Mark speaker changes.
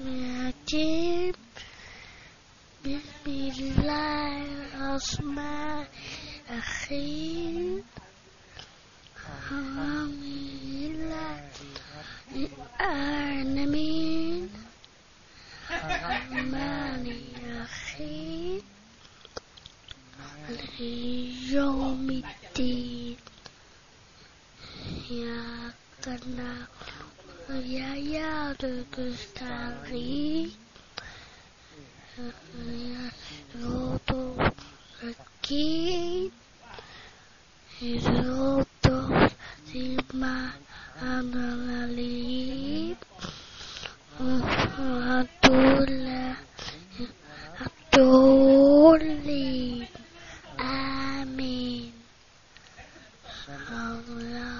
Speaker 1: الرجيم بسم الله الرحمن الرحيم العالمين الرحمن الرحيم يوم الدين إياك نعبد Yaya Tutustari Roto iya, Reki Roto iya, Sima iya, Amin. Allah